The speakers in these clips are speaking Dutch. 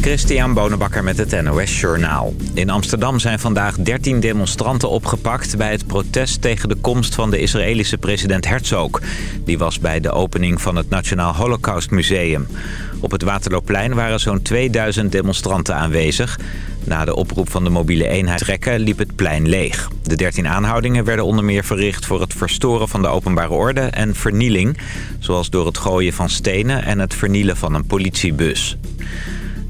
Christian Bonenbakker met het NOS Journaal. In Amsterdam zijn vandaag 13 demonstranten opgepakt... bij het protest tegen de komst van de Israëlische president Herzog. Die was bij de opening van het Nationaal Holocaust Museum. Op het Waterloopplein waren zo'n 2000 demonstranten aanwezig. Na de oproep van de mobiele eenheid trekken liep het plein leeg. De 13 aanhoudingen werden onder meer verricht voor het verstoren van de openbare orde en vernieling... zoals door het gooien van stenen en het vernielen van een politiebus.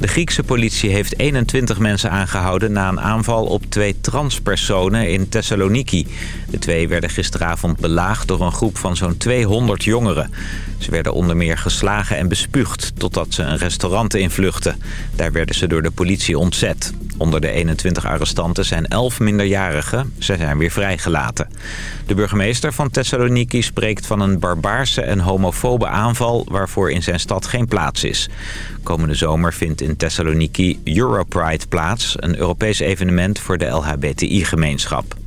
De Griekse politie heeft 21 mensen aangehouden na een aanval op twee transpersonen in Thessaloniki. De twee werden gisteravond belaagd door een groep van zo'n 200 jongeren. Ze werden onder meer geslagen en bespuugd totdat ze een restaurant invluchten. Daar werden ze door de politie ontzet. Onder de 21 arrestanten zijn 11 minderjarigen. Ze zijn weer vrijgelaten. De burgemeester van Thessaloniki spreekt van een barbaarse en homofobe aanval... waarvoor in zijn stad geen plaats is. Komende zomer vindt in Thessaloniki Europride plaats... een Europees evenement voor de LHBTI-gemeenschap.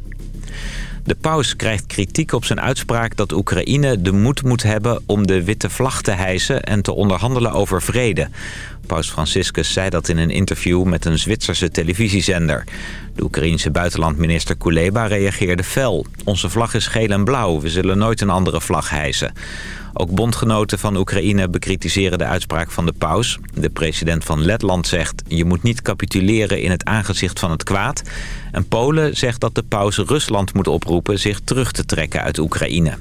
De paus krijgt kritiek op zijn uitspraak dat Oekraïne de moed moet hebben om de witte vlag te hijsen en te onderhandelen over vrede. Paus Franciscus zei dat in een interview met een Zwitserse televisiezender. De Oekraïense buitenlandminister Kuleba reageerde fel. Onze vlag is geel en blauw, we zullen nooit een andere vlag hijsen. Ook bondgenoten van Oekraïne bekritiseren de uitspraak van de paus. De president van Letland zegt... je moet niet capituleren in het aangezicht van het kwaad. En Polen zegt dat de paus Rusland moet oproepen... zich terug te trekken uit Oekraïne.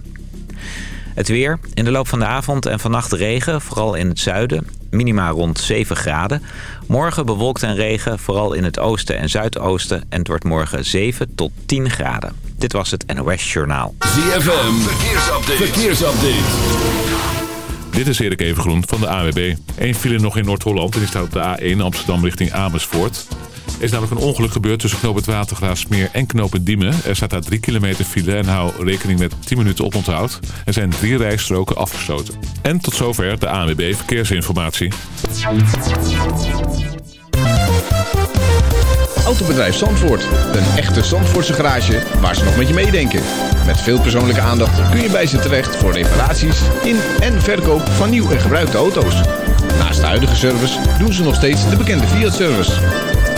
Het weer. In de loop van de avond en vannacht regen, vooral in het zuiden. Minima rond 7 graden. Morgen bewolkt en regen, vooral in het oosten en zuidoosten. En het wordt morgen 7 tot 10 graden. Dit was het NOS Journaal. ZFM, verkeersupdate. verkeersupdate. Dit is Erik Evengroen van de AWB. Eén file nog in Noord-Holland en die staat op de A1 Amsterdam richting Amersfoort. Er is namelijk een ongeluk gebeurd tussen knoop het Watergraafsmeer en knoop het Diemen. Er staat daar 3 kilometer file en hou rekening met 10 minuten oponthoud. Er zijn drie rijstroken afgesloten. En tot zover de ANWB Verkeersinformatie. Autobedrijf Zandvoort. Een echte Zandvoortse garage waar ze nog met je meedenken. Met veel persoonlijke aandacht kun je bij ze terecht voor reparaties in en verkoop van nieuw en gebruikte auto's. Naast de huidige service doen ze nog steeds de bekende Fiat-service.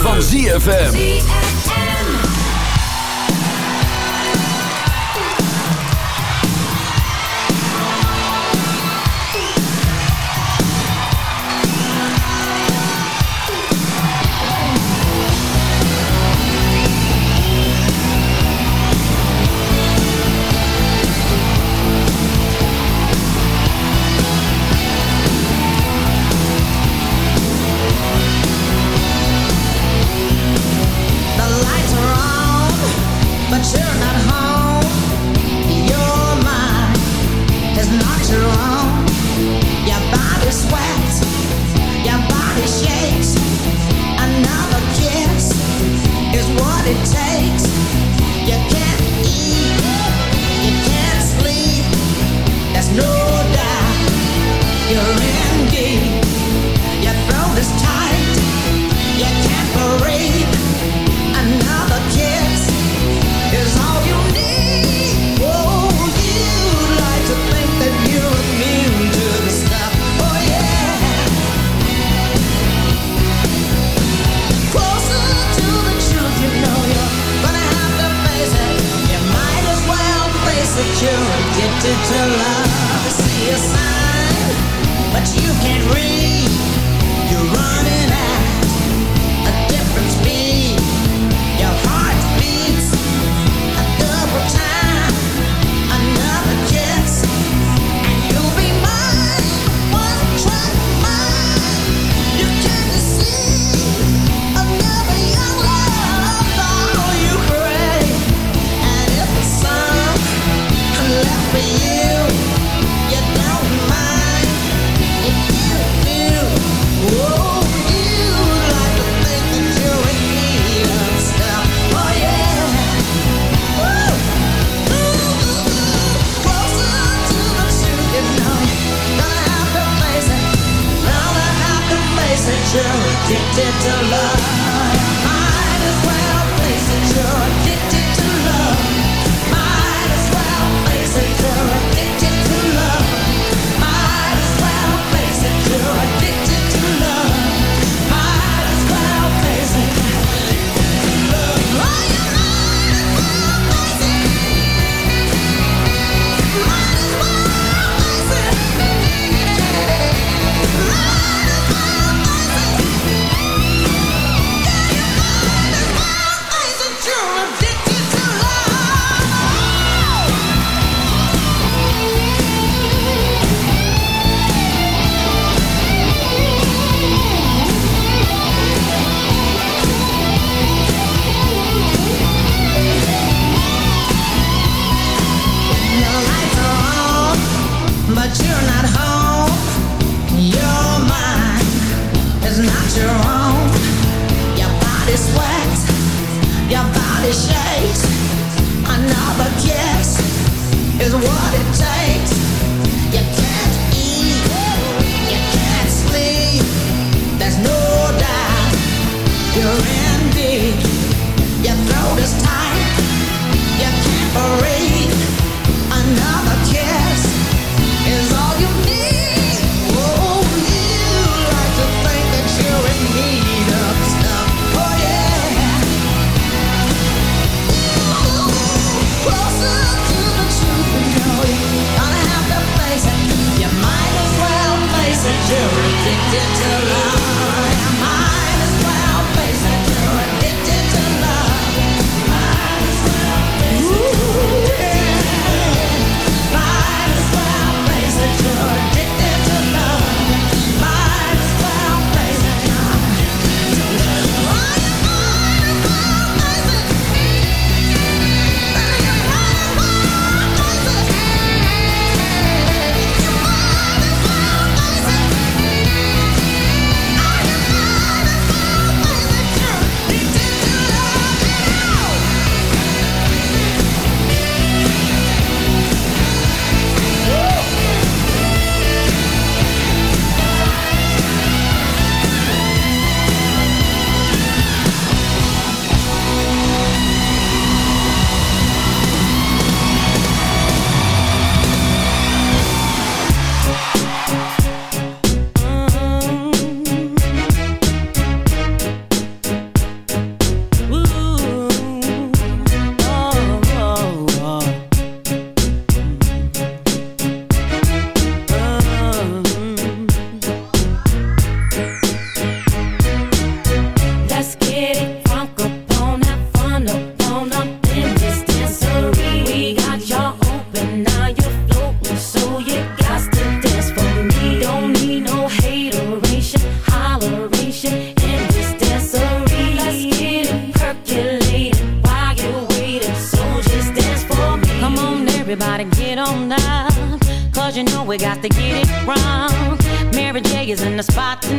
Van ZFM.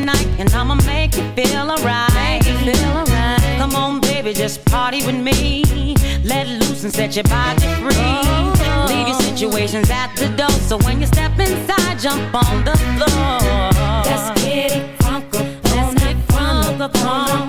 tonight and I'ma make you feel alright. Right. Come on, baby, just party with me. Let loose and set your body free. Oh. Leave your situations at the door. So when you step inside, jump on the floor. Let's get it funky. Let's get funky.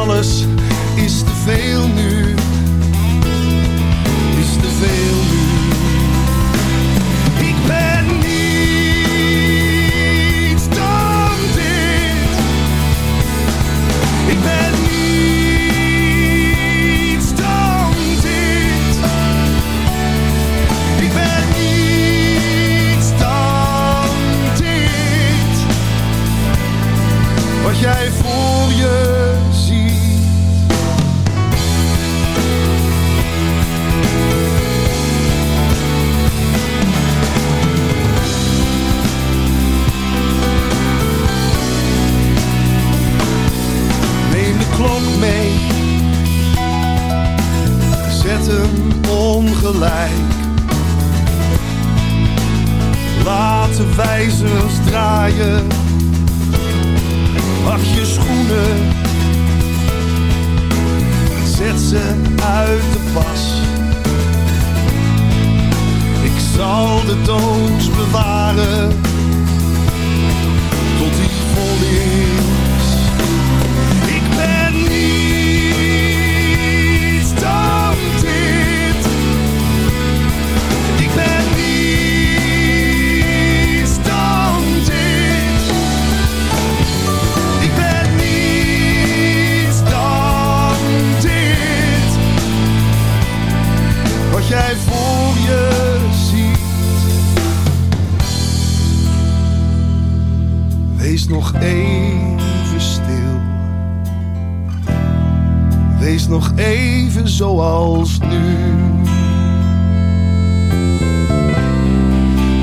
alles is te veel nu. zoals nu.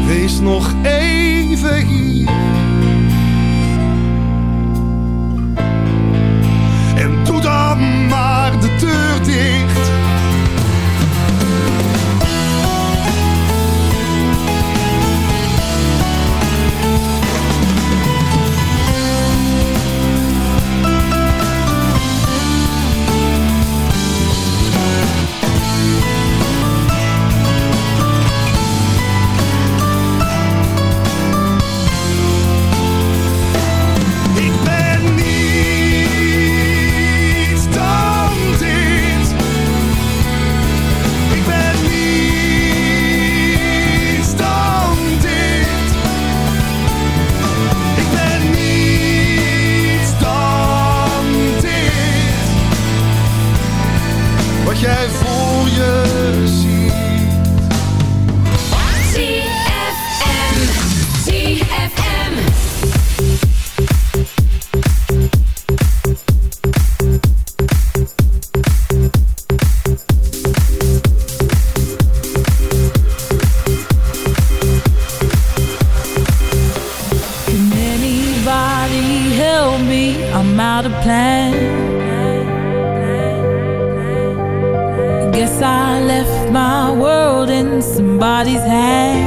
Wees nog even hier left my world in somebody's hands.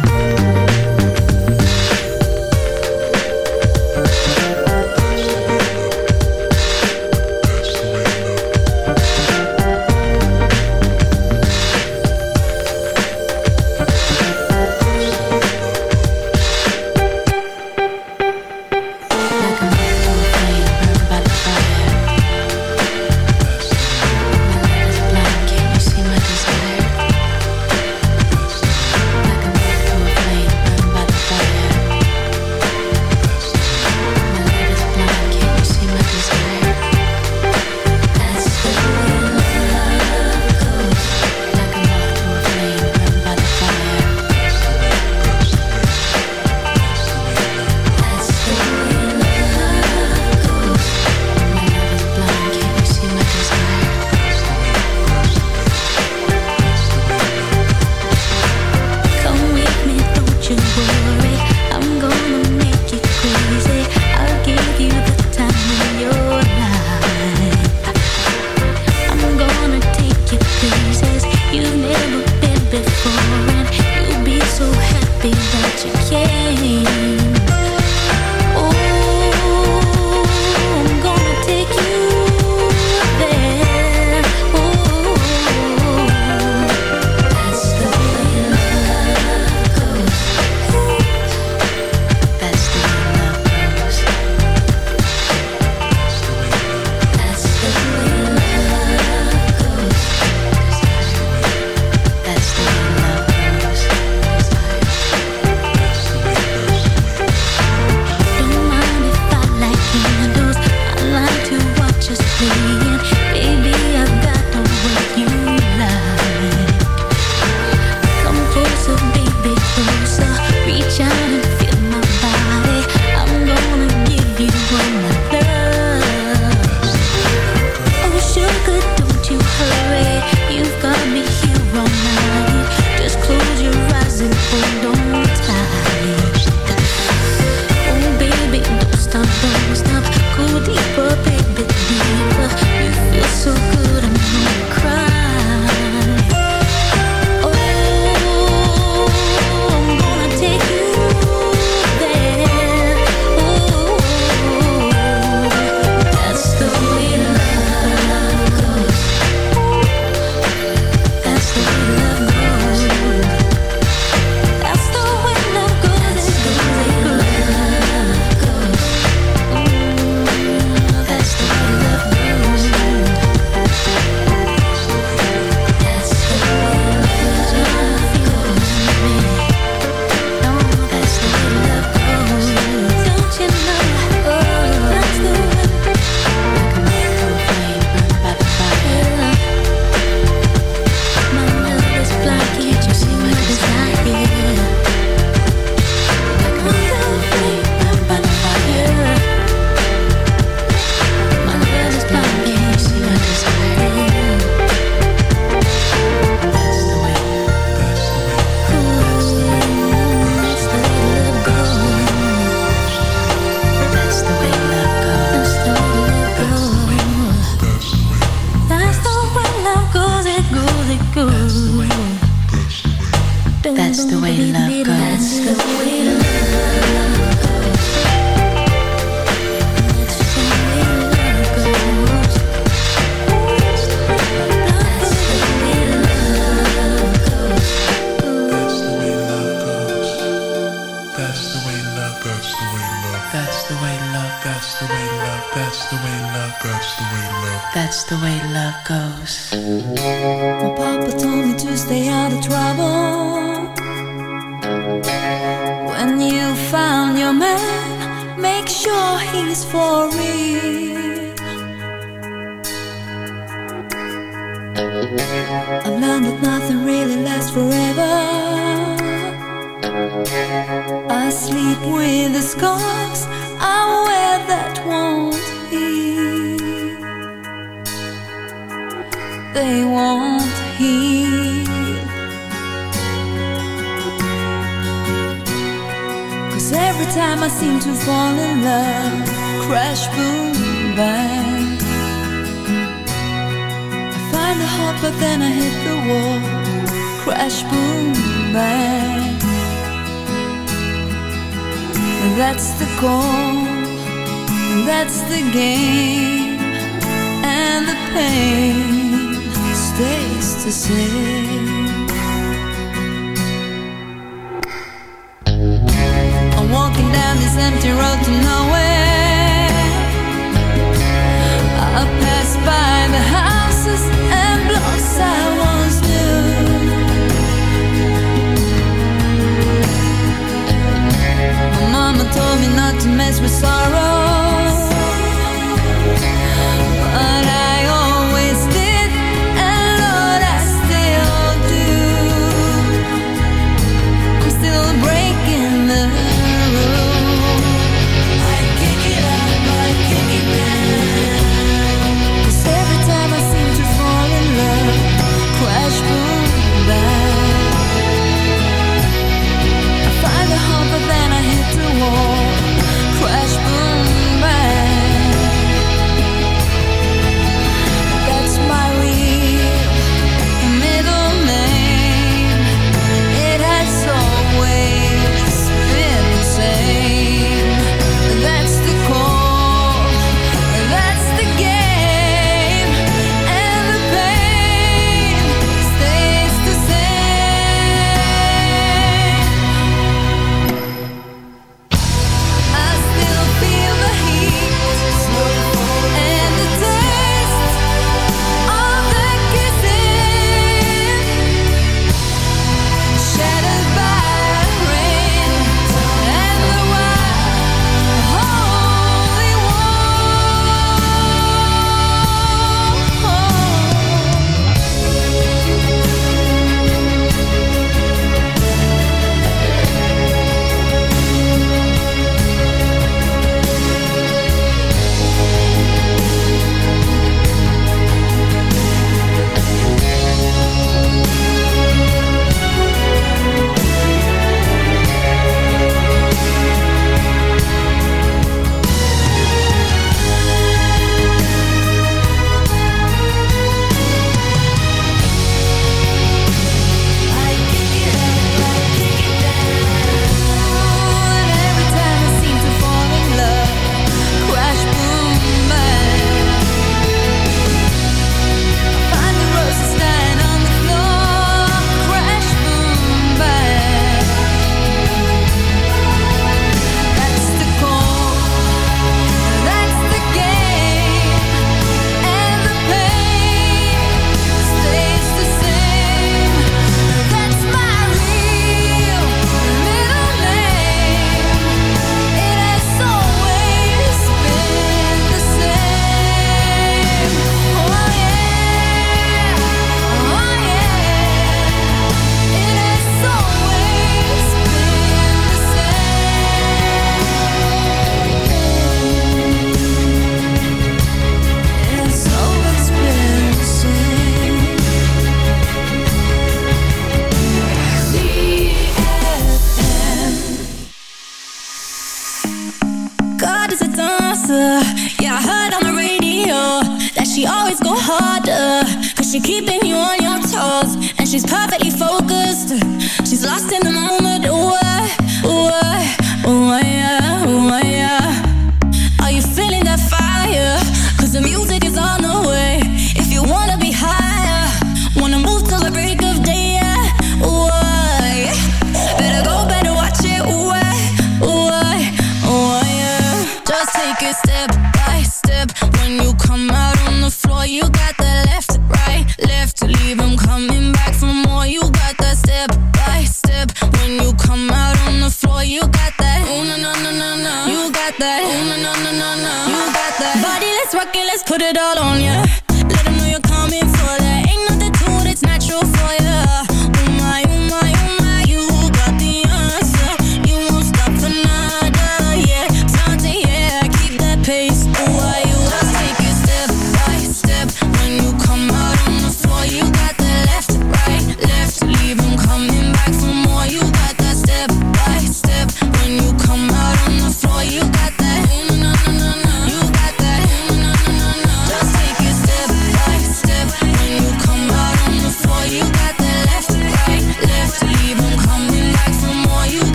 coming back for more. You got that step by step. When you come out on the floor, you got that. Oh no, no, no, no, no. You got that. Oh no, no, no, no, no. You got that. Body, let's rock it, let's put it all on ya. Yeah.